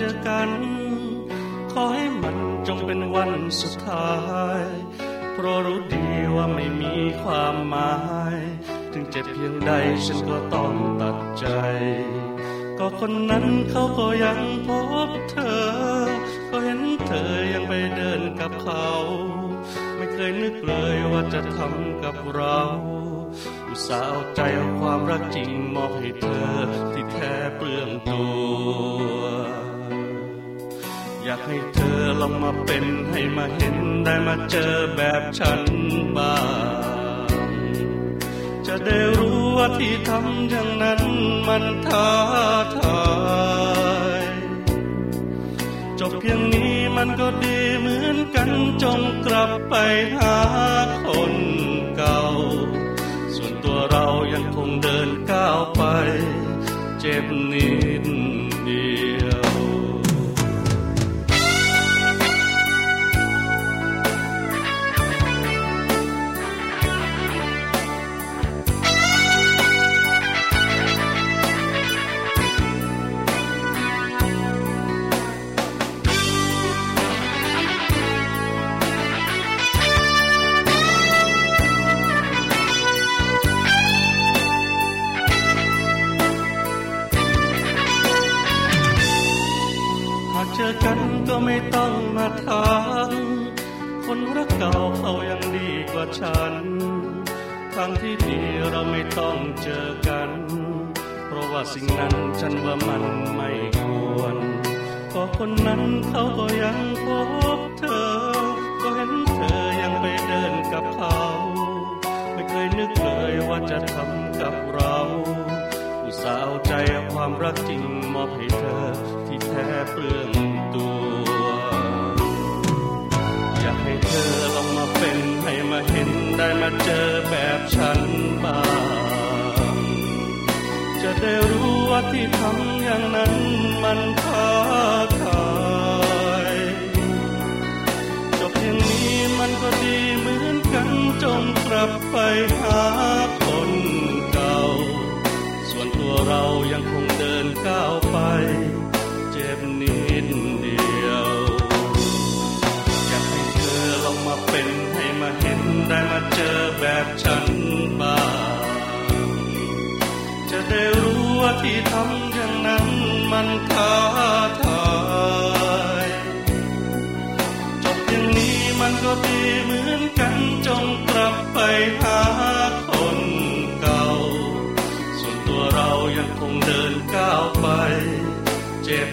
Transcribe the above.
จอกัน ขอให้มันจงเป็นวันสุดท้าย เพราะรู้ดีว่าไม่มีความหมาย เจ็บเพียงใดฉันก็ต้องตัดใจ ก็คนนั้นเขาก็ยังพบเธอ ก็เห็นเธอยังไปเดินกับเขา ไม่เคยนึกเลยว่าจะทำกับเราอุตส่าห์เอาใจเอาความรักจริงมอบให้เธอที่แท้เปลืองตัว อยากให้เธอลองมาเป็นให้มาเห็นได้มาเจอแบบฉันบ้าง จะได้รู้ว่าที่ทำอย่างนั้นมันท้าทายจบเพียงนี้มันก็ดีเหมือนกันจงกลับไปหาคนเก่า ส่วนตัวเรายังคงเดินก้าวไป เจ็บนี้ เจอกันก็ไม่ต้องมาถามคนรักเก่าเขายังดีกว่าฉัน ทางที่ดีเราไม่ต้องเจอกัน เพราะว่าสิ่งนั้นฉันว่ามันไม่ควรก็คนนั้นเขาก็ยังพบเธอ ก็เห็นเธอยังไปเดินกับเขา ไม่เคยนึกเลยว่าจะทำกับเราอุตส่าห์เอาใจความรักจริงมอบให้เธอที่แท้เปลือง มาเจอแบบฉันบ้าง จะได้รู้ว่าที่ทำอย่างนั้นมันท้าทายจบอย่างนี้มันก็ดีเหมือนกันจงกลับไปหาคนเก่า ส่วนตัวเรายังคงเดินก้าวไป แบบฉันบ้างจะได้รู้ว่าที่ทำอย่างนั้นมันท้าทายจบอย่างนี้มันก็ดีเหมือนกันจงกลับไปหาคนเก่า ส่วนตัวเรายังคงเดินก้าวไป เจ็บ